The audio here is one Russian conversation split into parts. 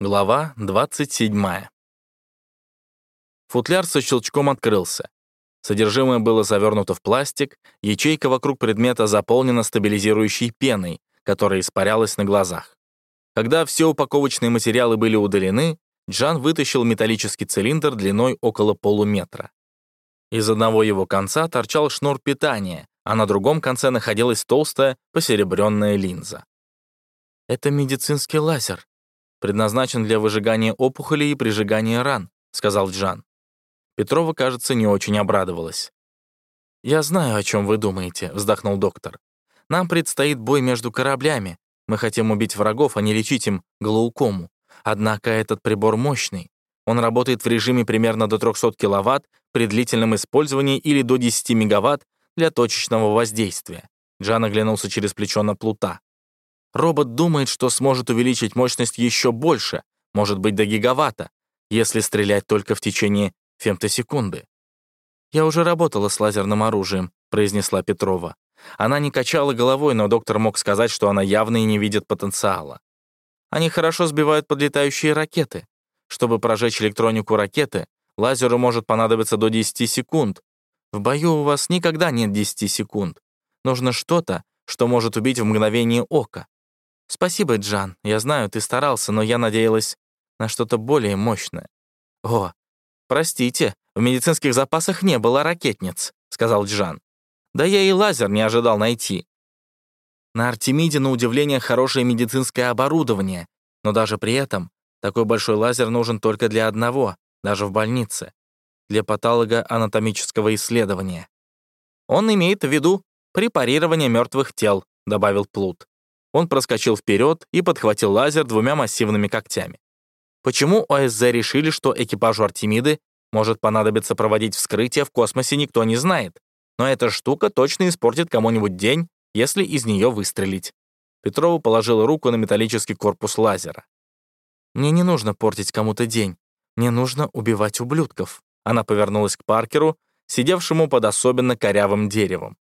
Глава 27. Футляр со щелчком открылся. Содержимое было завернуто в пластик, ячейка вокруг предмета заполнена стабилизирующей пеной, которая испарялась на глазах. Когда все упаковочные материалы были удалены, Джан вытащил металлический цилиндр длиной около полуметра. Из одного его конца торчал шнур питания, а на другом конце находилась толстая посеребренная линза. «Это медицинский лазер», предназначен для выжигания опухолей и прижигания ран», — сказал Джан. Петрова, кажется, не очень обрадовалась. «Я знаю, о чем вы думаете», — вздохнул доктор. «Нам предстоит бой между кораблями. Мы хотим убить врагов, а не лечить им глаукому. Однако этот прибор мощный. Он работает в режиме примерно до 300 кВт при длительном использовании или до 10 МВт для точечного воздействия. Джан оглянулся через плечо на плута. Робот думает, что сможет увеличить мощность еще больше, может быть, до гигаватта, если стрелять только в течение фемтосекунды. «Я уже работала с лазерным оружием», — произнесла Петрова. Она не качала головой, но доктор мог сказать, что она явно и не видит потенциала. Они хорошо сбивают подлетающие ракеты. Чтобы прожечь электронику ракеты, лазеру может понадобиться до 10 секунд. В бою у вас никогда нет 10 секунд. Нужно что-то, что может убить в мгновение ока. «Спасибо, Джан. Я знаю, ты старался, но я надеялась на что-то более мощное». «О, простите, в медицинских запасах не было ракетниц», — сказал Джан. «Да я и лазер не ожидал найти». На Артемиде, на удивление, хорошее медицинское оборудование, но даже при этом такой большой лазер нужен только для одного, даже в больнице, для патолого-анатомического исследования. Он имеет в виду препарирование мертвых тел, добавил Плут. Он проскочил вперед и подхватил лазер двумя массивными когтями. Почему ОСЗ решили, что экипажу Артемиды может понадобиться проводить вскрытие в космосе, никто не знает. Но эта штука точно испортит кому-нибудь день, если из нее выстрелить. Петрова положила руку на металлический корпус лазера. «Мне не нужно портить кому-то день. Мне нужно убивать ублюдков». Она повернулась к Паркеру, сидевшему под особенно корявым деревом.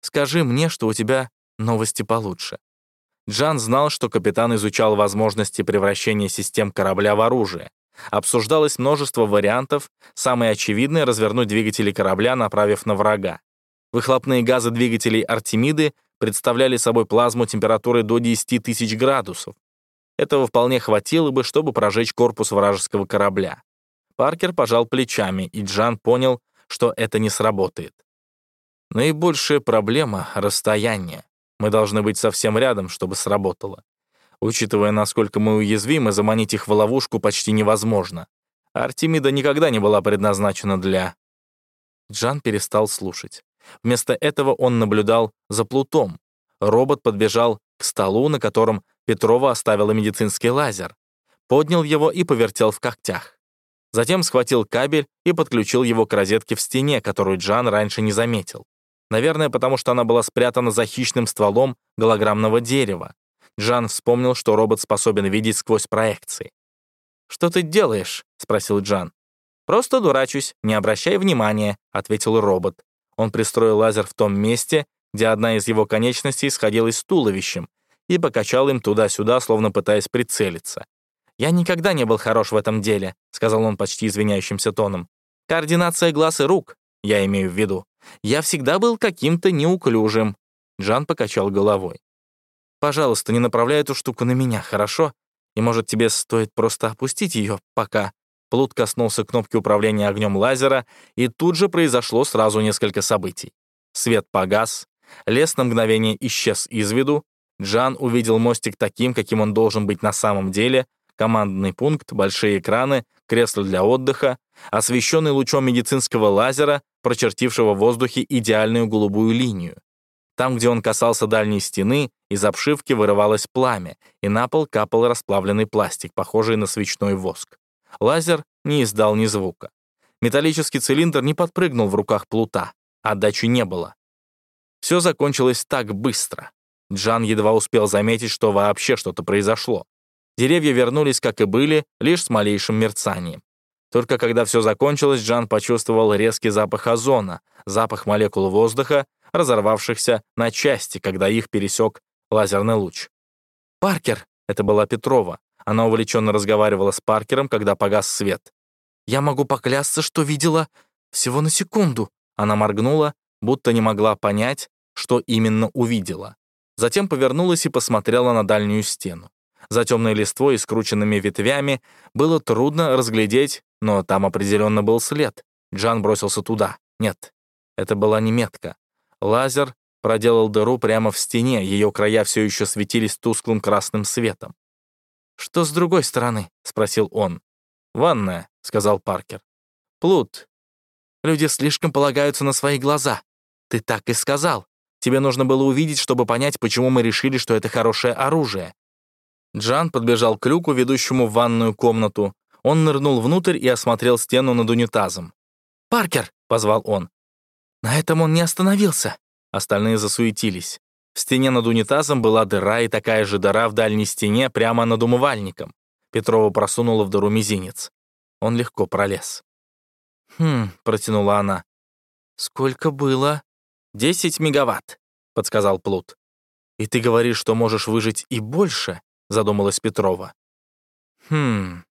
«Скажи мне, что у тебя новости получше. Джан знал, что капитан изучал возможности превращения систем корабля в оружие. Обсуждалось множество вариантов, самый очевидный — развернуть двигатели корабля, направив на врага. Выхлопные газы двигателей «Артемиды» представляли собой плазму температурой до 10 тысяч градусов. Этого вполне хватило бы, чтобы прожечь корпус вражеского корабля. Паркер пожал плечами, и Джан понял, что это не сработает. Наибольшая проблема — расстояние. Мы должны быть совсем рядом, чтобы сработало. Учитывая, насколько мы уязвимы, заманить их в ловушку почти невозможно. Артемида никогда не была предназначена для... Джан перестал слушать. Вместо этого он наблюдал за Плутом. Робот подбежал к столу, на котором Петрова оставила медицинский лазер, поднял его и повертел в когтях. Затем схватил кабель и подключил его к розетке в стене, которую Джан раньше не заметил. Наверное, потому что она была спрятана за хищным стволом голограммного дерева. Джан вспомнил, что робот способен видеть сквозь проекции. «Что ты делаешь?» — спросил Джан. «Просто дурачусь, не обращай внимания», — ответил робот. Он пристроил лазер в том месте, где одна из его конечностей сходилась с туловищем, и покачал им туда-сюда, словно пытаясь прицелиться. «Я никогда не был хорош в этом деле», — сказал он почти извиняющимся тоном. «Координация глаз и рук, я имею в виду. Я всегда был каким-то неуклюжим». Джан покачал головой. «Пожалуйста, не направляй эту штуку на меня, хорошо? И, может, тебе стоит просто опустить ее пока?» Плут коснулся кнопки управления огнем лазера, и тут же произошло сразу несколько событий. Свет погас, лес на мгновение исчез из виду, Джан увидел мостик таким, каким он должен быть на самом деле, командный пункт, большие экраны, кресло для отдыха, освещенный лучом медицинского лазера, прочертившего в воздухе идеальную голубую линию. Там, где он касался дальней стены, из обшивки вырывалось пламя, и на пол капал расплавленный пластик, похожий на свечной воск. Лазер не издал ни звука. Металлический цилиндр не подпрыгнул в руках плута, отдачи не было. Все закончилось так быстро. Джан едва успел заметить, что вообще что-то произошло. Деревья вернулись, как и были, лишь с малейшим мерцанием. Только когда все закончилось, Джан почувствовал резкий запах озона, запах молекул воздуха, разорвавшихся на части, когда их пересек лазерный луч. «Паркер!» — это была Петрова. Она увлеченно разговаривала с Паркером, когда погас свет. «Я могу поклясться, что видела всего на секунду». Она моргнула, будто не могла понять, что именно увидела. Затем повернулась и посмотрела на дальнюю стену. За темной листвой и скрученными ветвями было трудно разглядеть, но там определенно был след. Джан бросился туда. Нет, это была не метка. Лазер проделал дыру прямо в стене, ее края все еще светились тусклым красным светом. «Что с другой стороны?» — спросил он. «Ванная», — сказал Паркер. «Плут. Люди слишком полагаются на свои глаза. Ты так и сказал. Тебе нужно было увидеть, чтобы понять, почему мы решили, что это хорошее оружие». Джан подбежал к люку, ведущему в ванную комнату. Он нырнул внутрь и осмотрел стену над унитазом. «Паркер!» — позвал он. На этом он не остановился. Остальные засуетились. В стене над унитазом была дыра и такая же дыра в дальней стене прямо над умывальником. Петрова просунула в дыру мизинец. Он легко пролез. «Хм», — протянула она. «Сколько было?» «Десять мегаватт», — подсказал Плут. «И ты говоришь, что можешь выжить и больше?» — задумалась Петрова. «Хм,